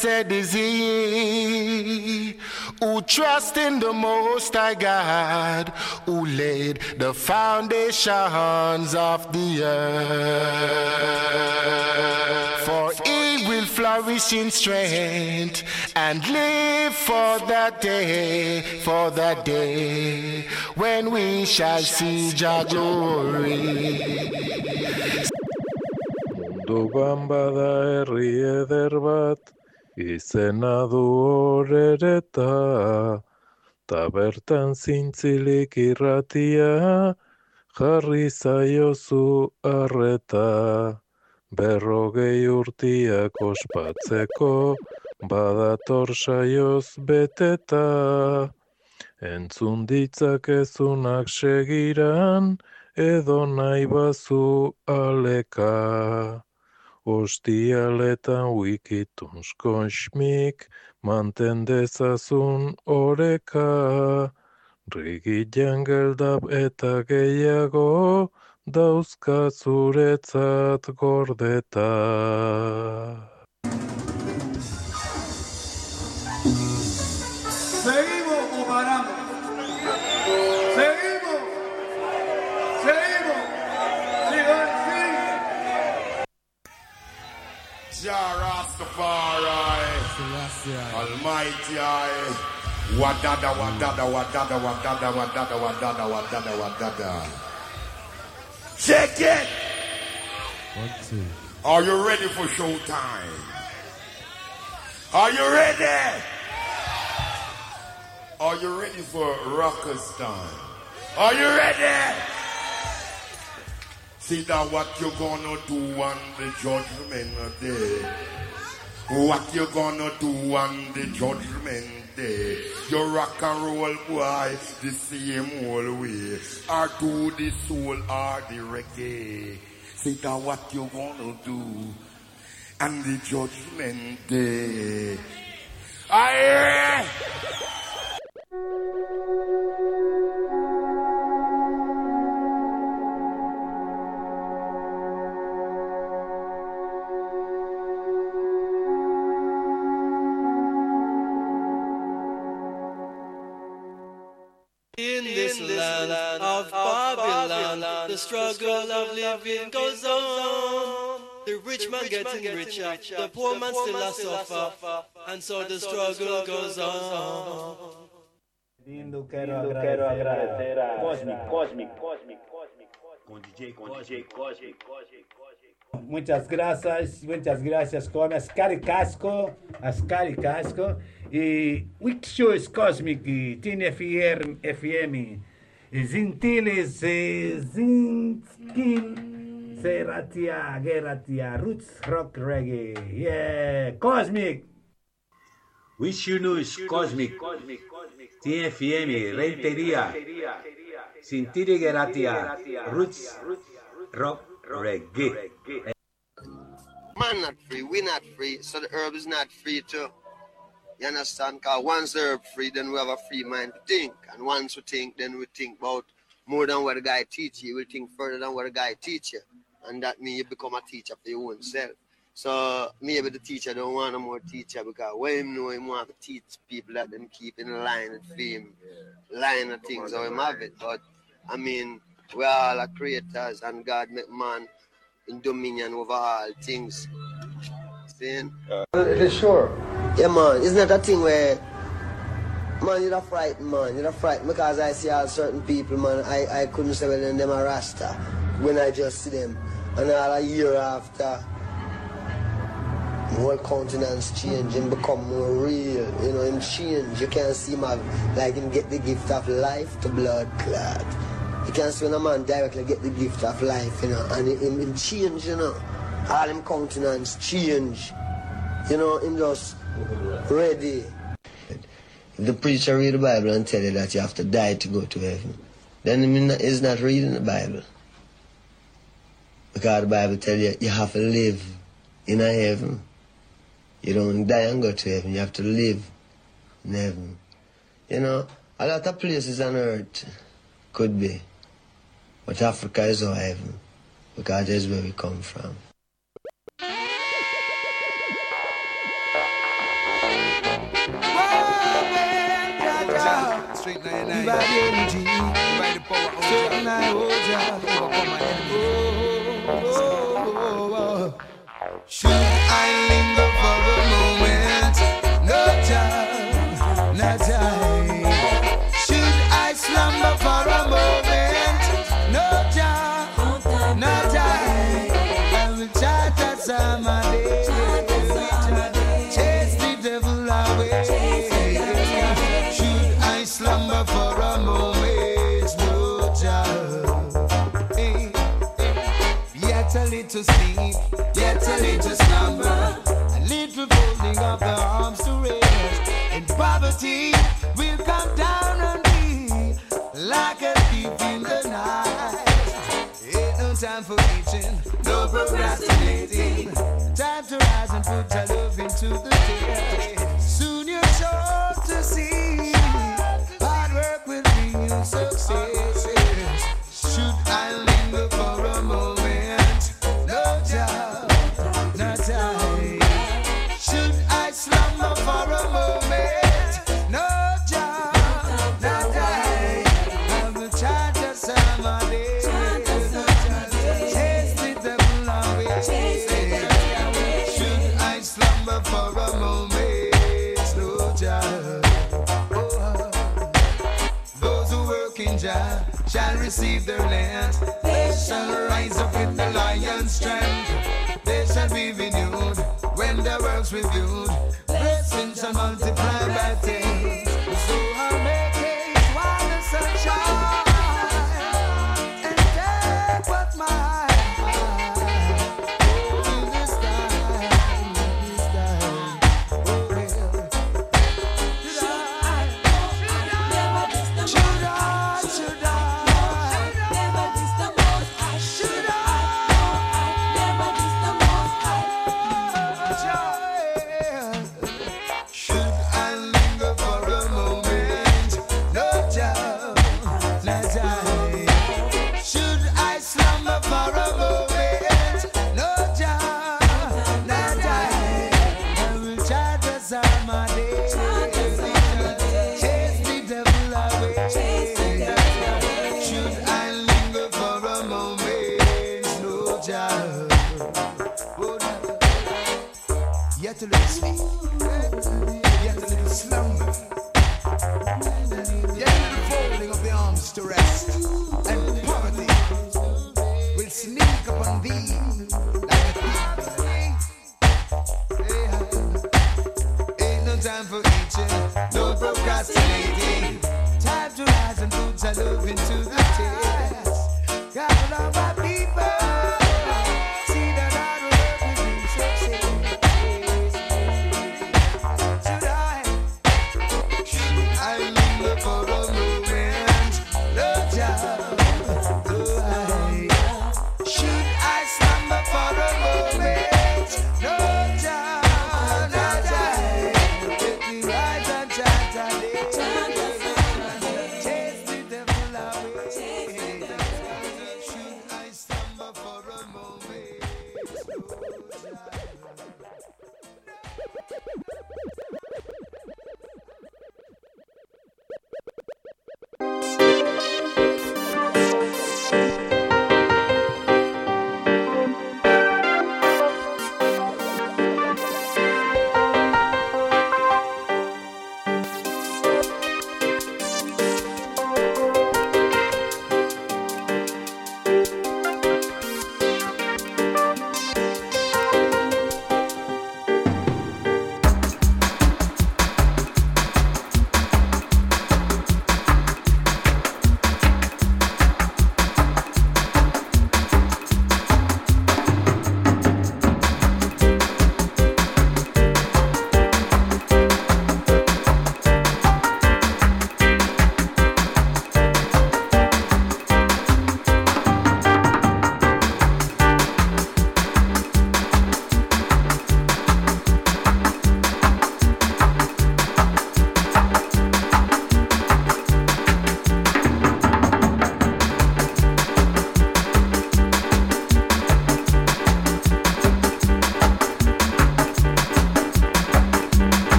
Blessed is he who trusts in the Most High God, who laid the foundations of the earth. For he will flourish in strength and live for that day, for that day when we shall see Jah glory. Bada herri eder bat, izena du horereta, ta bertan zintzilik irratia, jarri zaiozu arreta. Berrogei urtiak ospatzeko, badator saioz beteta. Entzun ditzakezunak segiran, edo nahi bazu aleka. Ostialetan wikituns kosmik, manten dezazun oreka. Rigi jangeldab eta gehiago, dauzka zuretzat gordeta. Rastafari, Almighty I. Wadada, wadada, wadada, wadada, wadada, wadada, wadada, wadada. Check it! One, two. Are you ready for showtime? Are you ready? Are you ready for rockers time? Are you ready? See that what you gonna do on the judgment day. What you gonna do on the judgment day? You rock and roll boy the same old way. Or do the soul or the reggae. See that what you gonna do on the judgment day. Aye. Struggle of living goes on. The rich man getting richer, the poor man still a suffer, and so the struggle goes on. Lindo, quero, agradecer. a Cosmic, Cosmic, Cosmic, Cosmic, Com DJ, com DJ Cosmic. Muchas gracias, muchas gracias com Ascari Casco, Ascari Casco. E Wixos Cosmic, TNFR FM, Zintiles, Zinskil, Seratia, Geratia, Roots Rock Reggae, yeah, Kosmik! Wish you news Kosmik. TFM, Renteria. Sintiri Geratia. Roots. Rock Reggae. Man not free, we not free, so the herb is not free too. You understand? Because once herb free, then we have a free mind to think. And once we think, then we think about more than what the guy teach you. We think further than what the guy teach you. And that means you become a teacher for your own self. So maybe the teacher don't want no more teacher because when him know him want to teach people that them keep in line and fame, line of things how him have it. But I mean, we all are creators and God make man in dominion over all things. Seeing? sure. Yeah, man. Isn't that a thing where, man, you're frightened, man. You're frightened because I see all certain people, man. I, I couldn't say, whether them a Rasta when I just see them. And all a year after, whole countenance change and become more real. You know, him change. You can't see have, like him get the gift of life to blood clot. You can't see when a man directly get the gift of life, you know, and him, change, you know. All him countenance change. You know, him just ready. The preacher read the Bible and tell you that you have to die to go to heaven, then he's not reading the Bible. Because the Bible tell you you have to live in a heaven. You don't die and go to heaven. You have to live in heaven. You know, a lot of places on earth could be. But Africa is our heaven. Because that's where we come from. by energy, by I hold you. Overcome. Oh, oh, oh, oh. Should I linger for the moment? to sleep, yet a little slumber, a little folding of the arms to rest. And poverty will come down on me like a thief in the night. Ain't no time for eating, no procrastinating. Time to rise and put your love into the day. Soon you're sure to see hard work will bring you success. receive their land. They shall rise up with the lion's strength. They shall be renewed when the world's reviewed. Blessings shall multiply by day.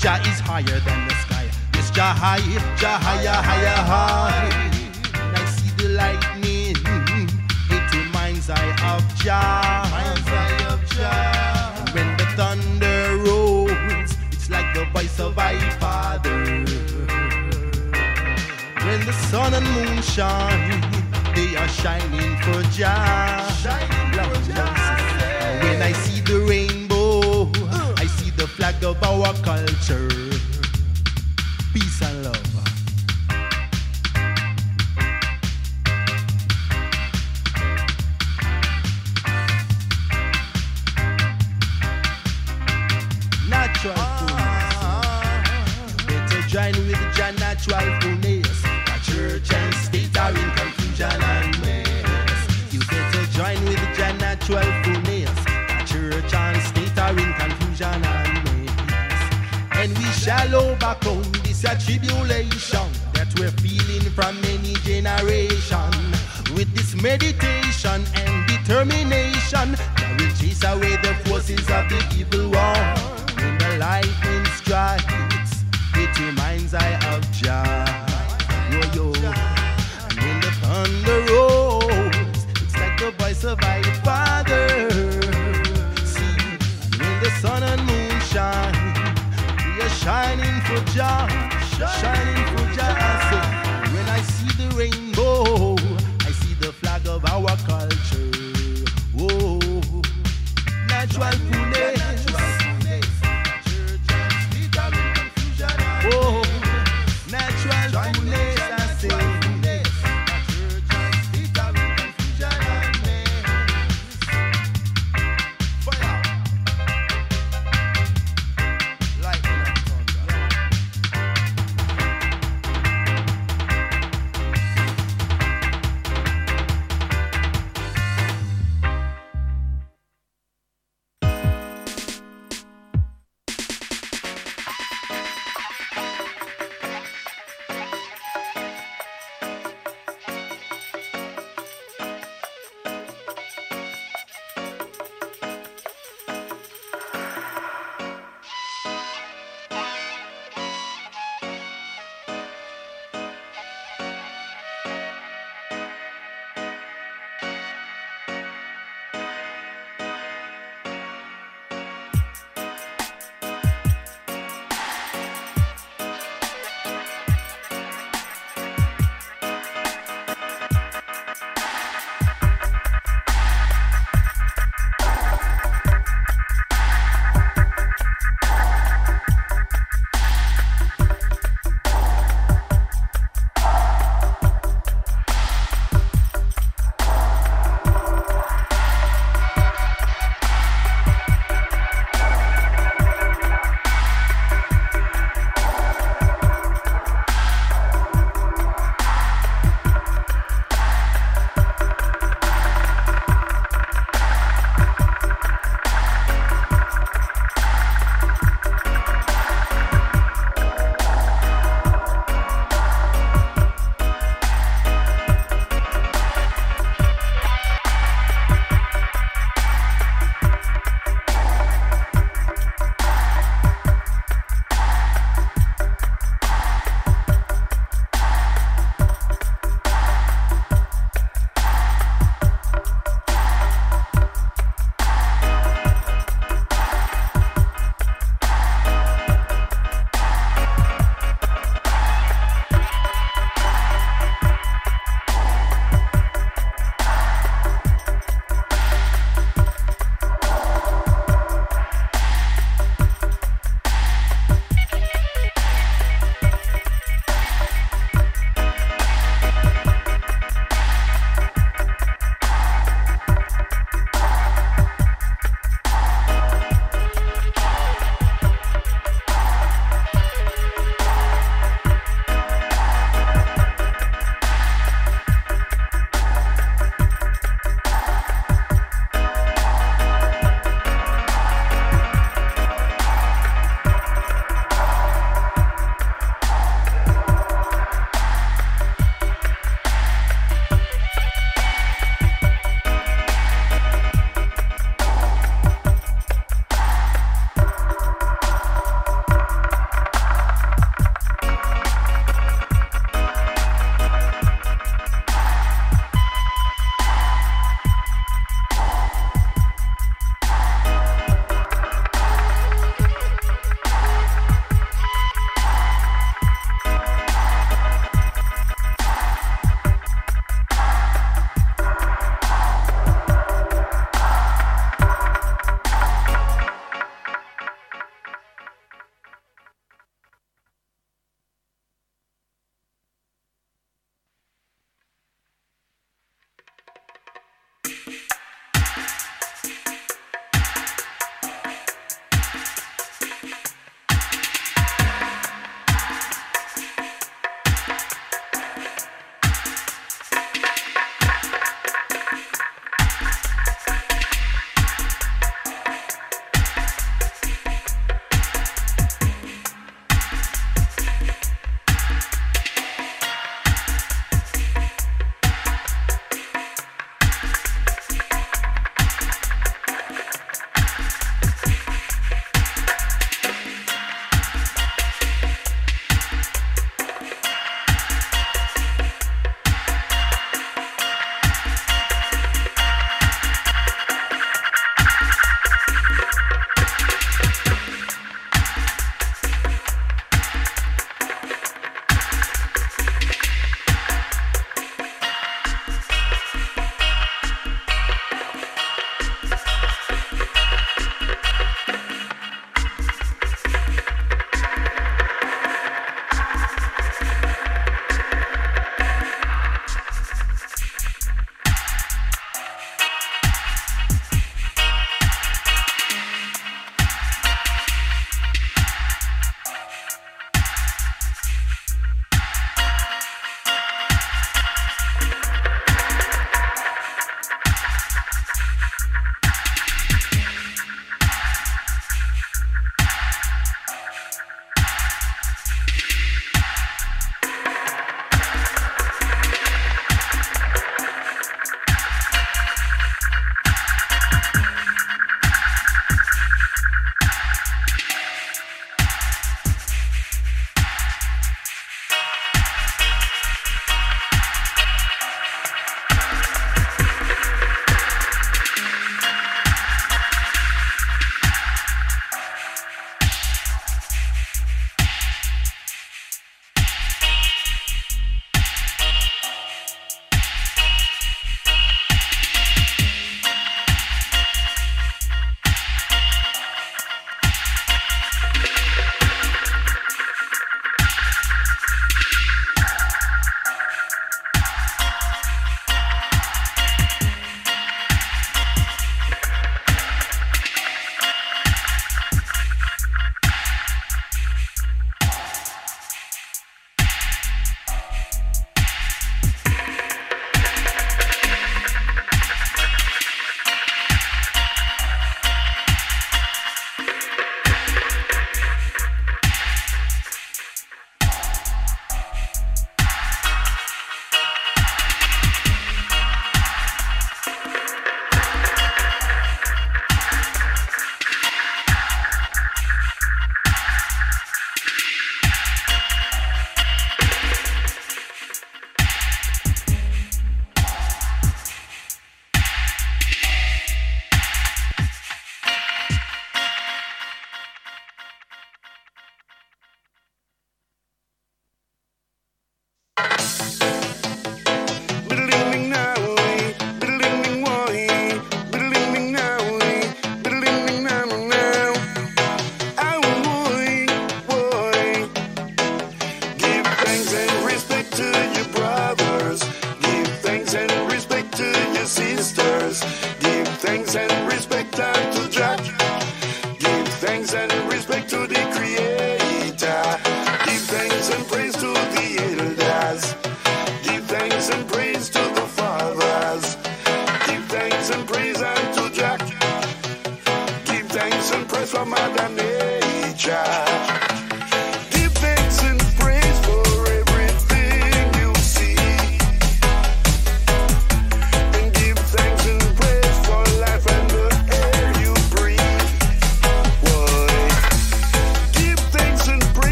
Jah is higher than the sky. Yes, Jah high, Jah higher, higher, high. When I see the lightning, it reminds I of Jah. When the thunder rolls, it's like the voice of my Father. When the sun and moon shine, they are shining for Jah.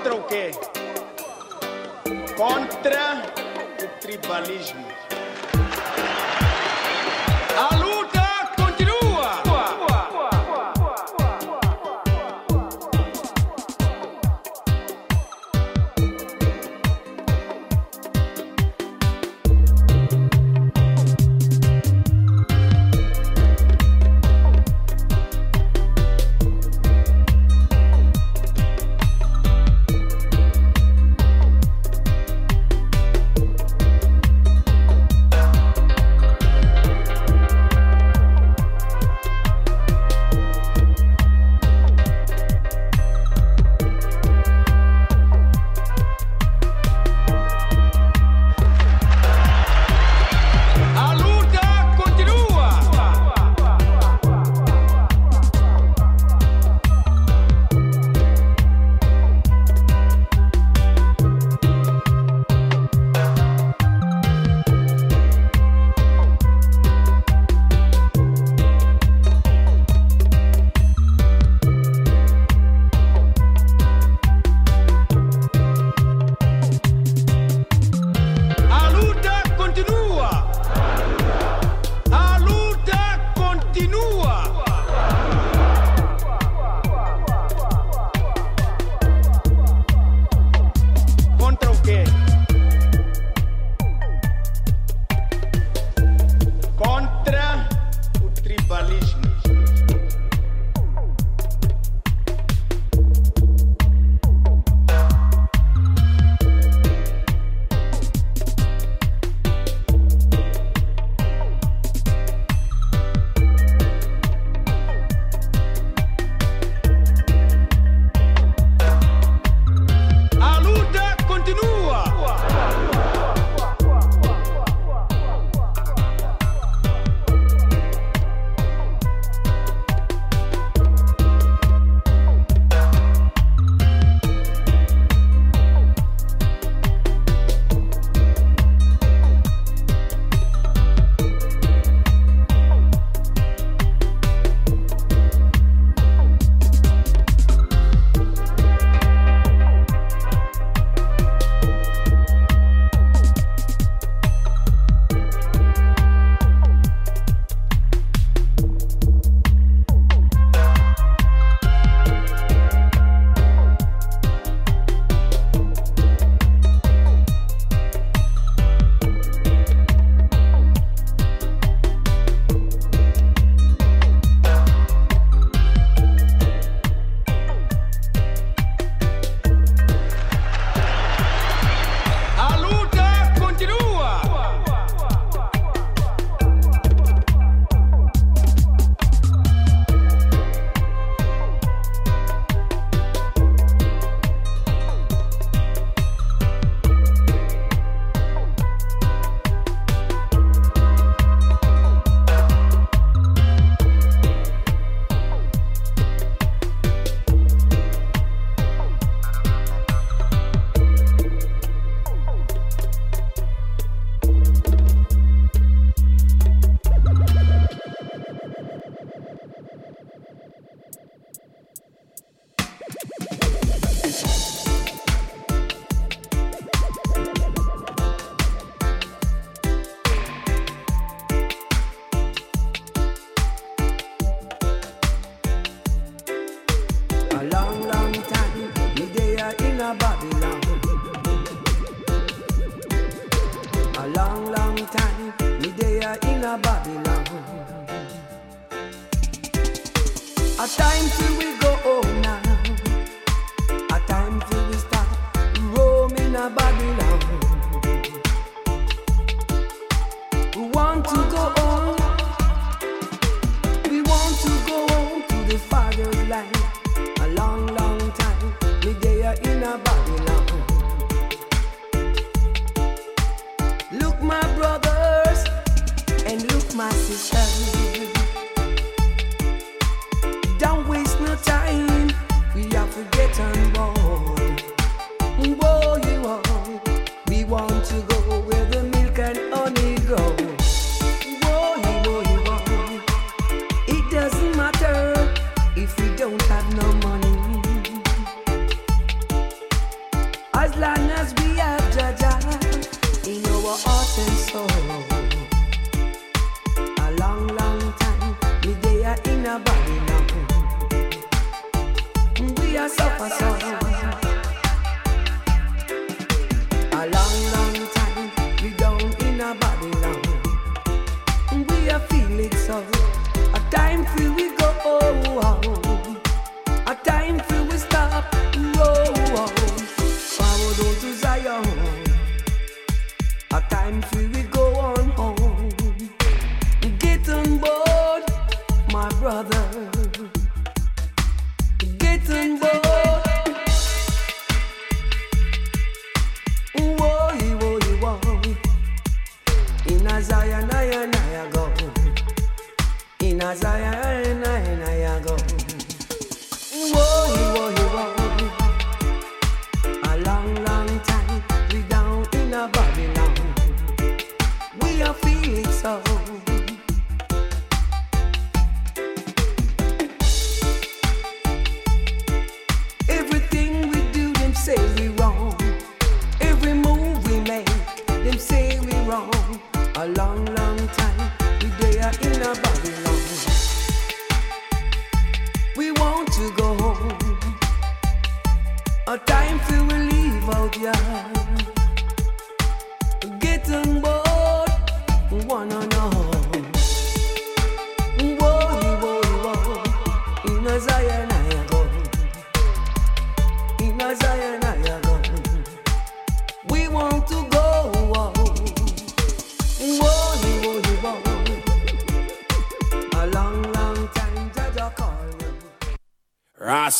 Contra o quê? Contra o tribalismo.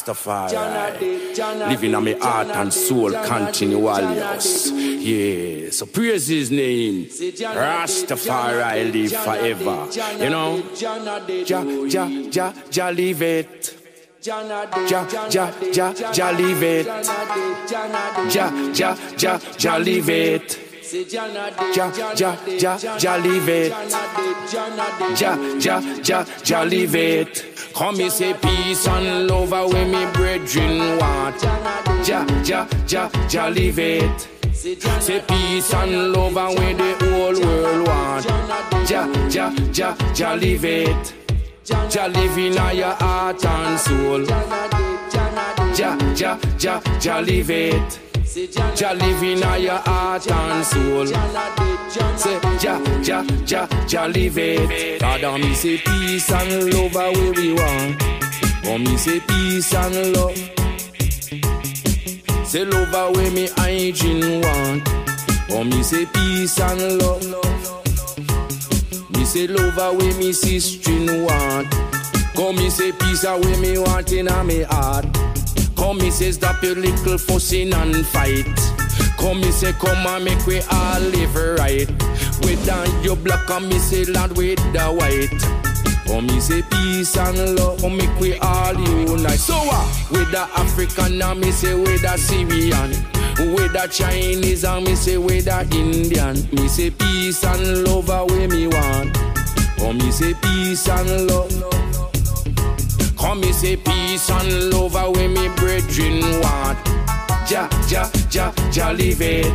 Rastafari, living on my heart and soul continuous. Yeah, so praise his name. Rastafari live forever. You know, ja, ja, ja, ja, leave it. Ja, ja, ja, ja, leave it. Ja, ja, ja, ja, leave it. Ja, ja, ja, ja, leave it. Ja, ja, ja, ja, leave it. Come me say peace and love away me brethren want. Ja, ja, ja, ja, leave it. Say peace and love away the whole world want. Ja, ja, ja, ja, leave it. Ja, live in your heart and soul. Ja, ja, ja, ja, leave it. Ja, live in your heart and soul. Say, ja, ja, ja, ja, leave it. God, and me say peace and love are where we want. Oh, me say peace and love. Say love are where me hygiene want. Oh, me say peace and love. Me say love are where me sister want. Come me say peace are where me want in me heart. Come me say stop your little fussing and fight. Come me say come and make we all live right. Whether you black and me say land with the white. Come me say peace and love. Come make we all unite. So what? With the African and me say with the Syrian. With the Chinese and me say with the Indian. Me say peace and love away me want. Come me say peace and love. Come me say peace and love away me brethren want. Ja, ja, ja, ja, leave it.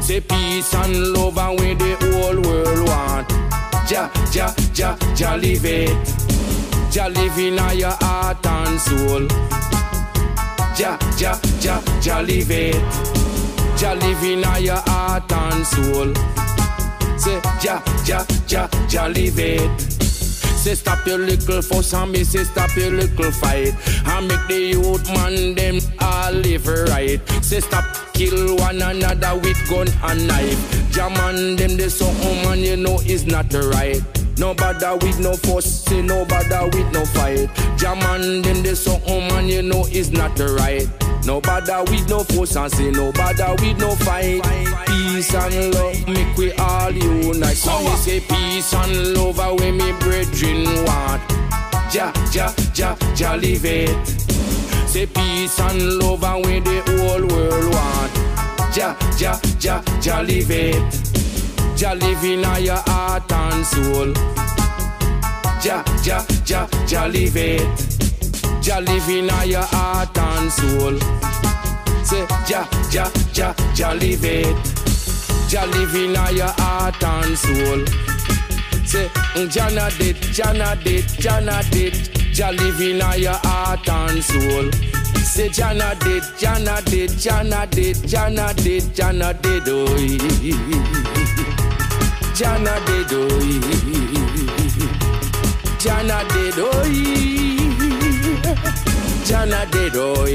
Say peace and love away the whole world want. Ja, ja, ja, ja, leave it. Ja, live in your heart and soul. Ja, ja, ja, ja, leave it. Ja, live in your heart and soul. Say, ja, ja, ja, ja, leave it. Say stop your little fuss and me say stop your little fight. And make the youth man them all live right. Say stop kill one another with gun and knife. On them the something man you know is not the right. No bother with no fuss, say no bother with no fight. Jam on them the something man you know is not the right. No bother with no fuss and say no bother with no fight. Peace and love make we all unite. Come me say peace and love away me brethren want Ja, ja, ja, ja, leave it. Say peace and love away the whole world want Ja, ja, ja, ja, leave it Ja, live in your heart and soul Ja, ja, ja, ja, leave it Jah live in your heart and soul. Say Jah, Jah, Jah, Jah live it. Jah live in your heart and soul. Say Jah not dead, Jah not dead, Jah live in your heart and soul. Say Jah not dead, Jah not dead, Jah not dead, Jah not dead, Jah not dead, oh. Jah not dead, oh. Jah not dead, oh. Jah not dead, oh.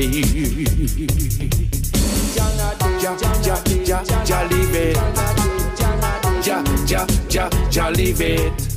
Jah, Jah, Jah, Jah, Jah live it.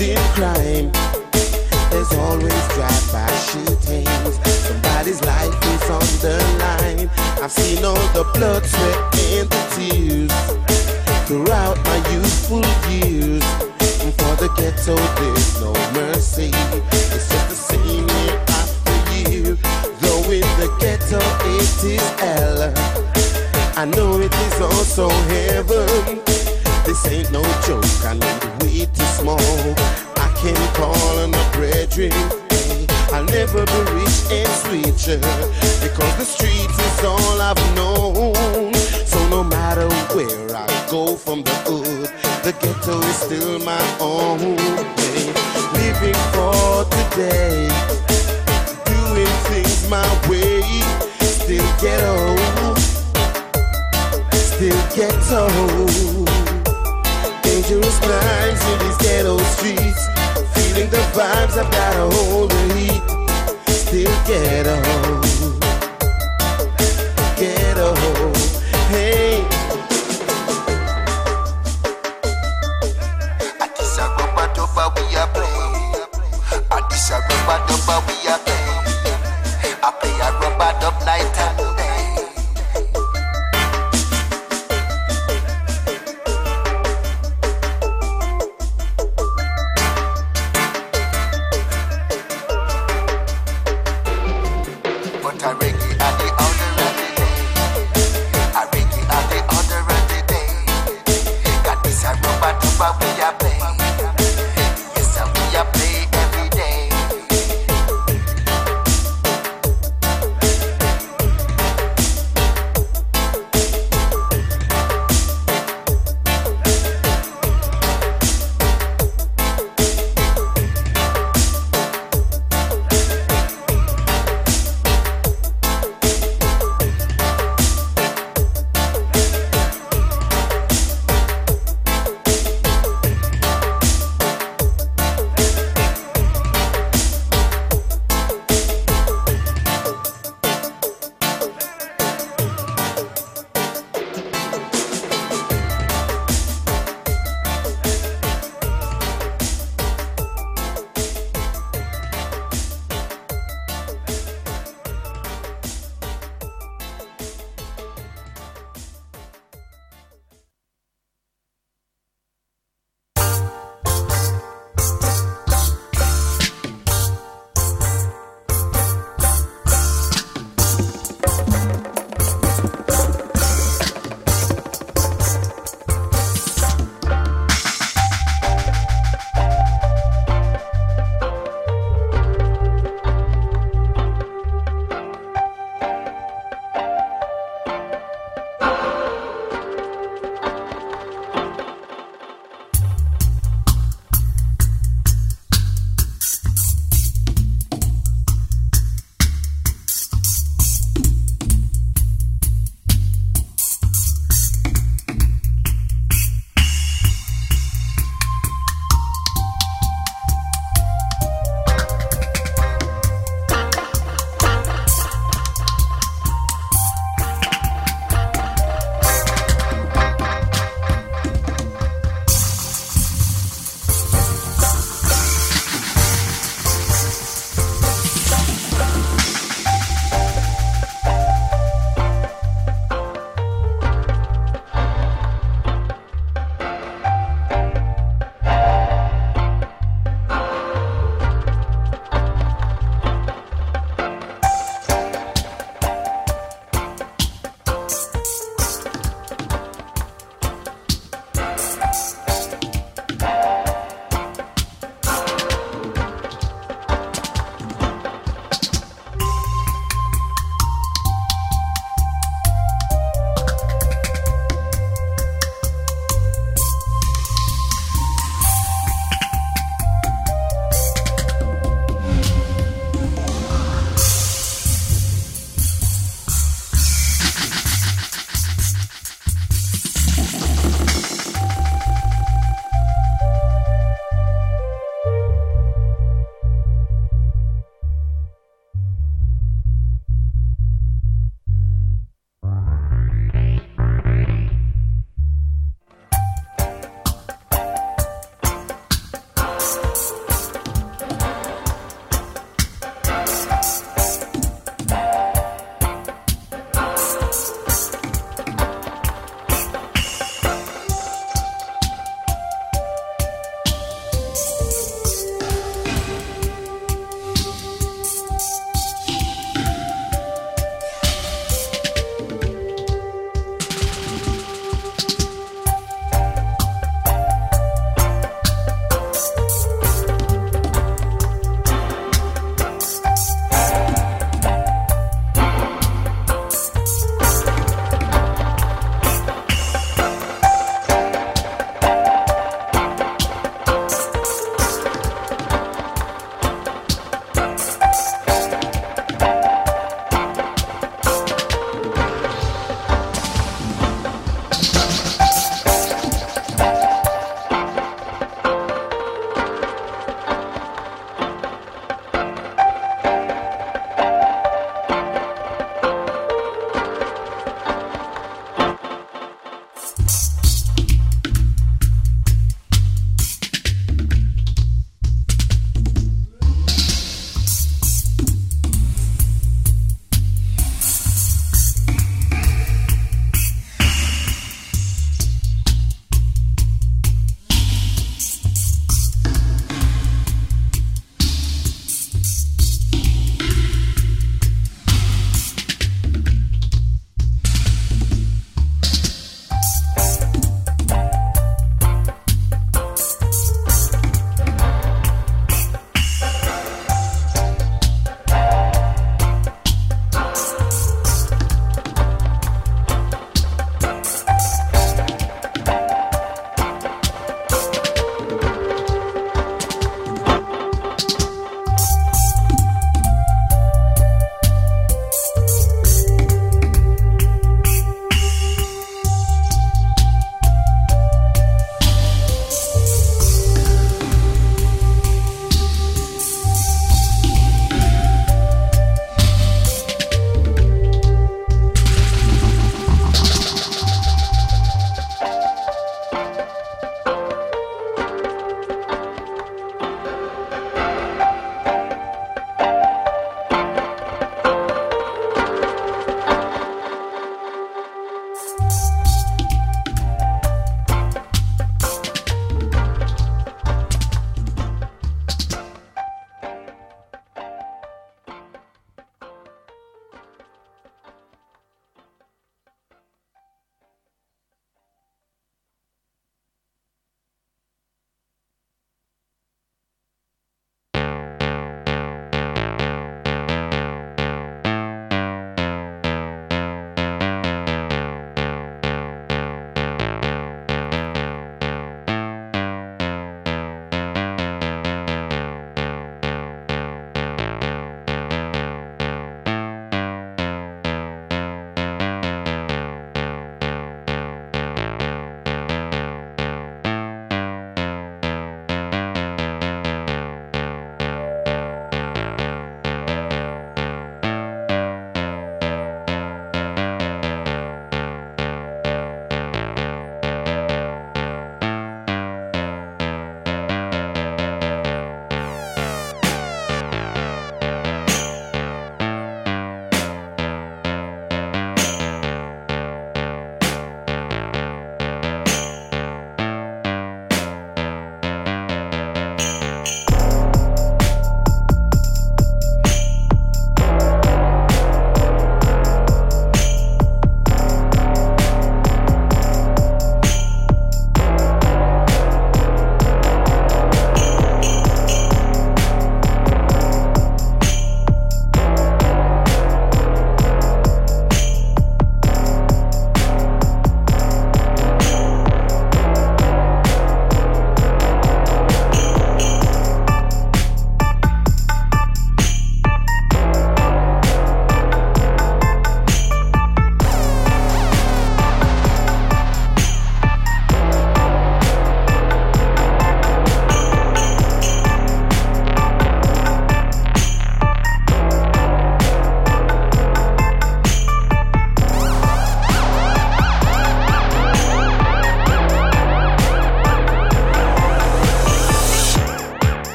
in crime. There's always drive-by shootings. Somebody's life is on the line. I've seen all the bloods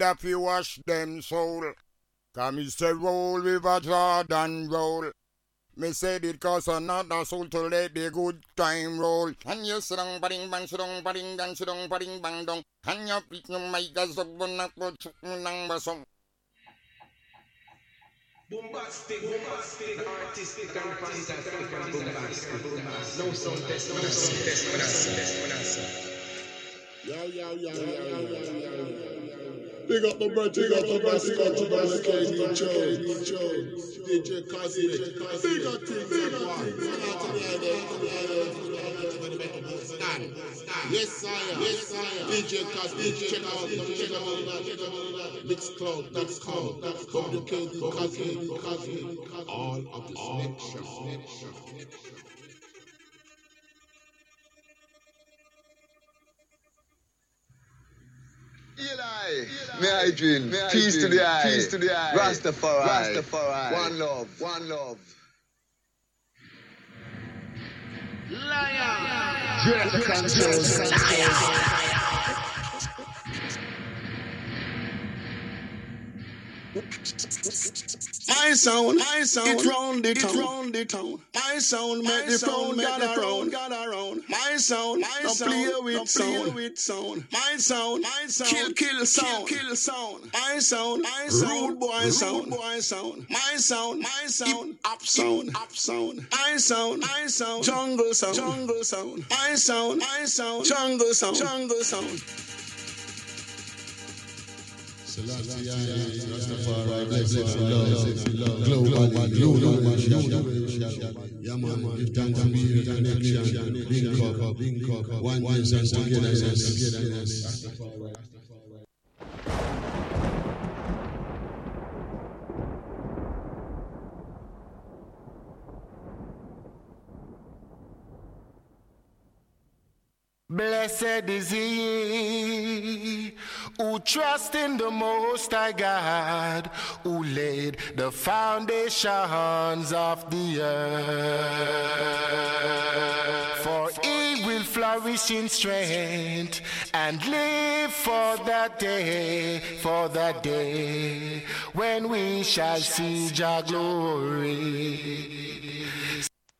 the wicked have to wash them soul. Come me say roll river Jordan roll. Me said it cause another soul to let the good time roll. And you sit down, bang, sit down, badding bang, sit down, bang dong. And you pick no mic as a bun up, but chuk number song. Bombastic, bombastic, artistic and fantastic and bombastic, bombastic. No sound test, no sound test, when I see, test, when I see. Yo, yo, yo, yo, yo, yo, yo. Big up my brother, big up my brother, big up my brother, DJ Kazi, big up things, big up Yes, sire. Yes, sire. DJ Kaz, DJ check out, check out, check out, Mixcloud, Mixcloud, WKD, Kazi, Kazi, all of the selection. Eli, may I dream? Peace to the eye. Peace to the eye. Rastafari. Rastafari. One love. One love. My sound, my sound, it round the town, round the town. My sound, make the crowd gather round, gather round. My sound, my sound, play with sound, with sound. My sound, my sound, kill, kill sound, kill, kill sound. My sound, my sound, rude boy sound, boy sound. My sound, my sound, up sound, up sound. My sound, my sound, jungle sound, jungle sound. My sound, my sound, jungle sound, jungle sound. Blessed is he who trusts in the Most High God, who laid the foundations of the earth. For he will flourish in strength and live for that day, for that day when we shall see Jah glory.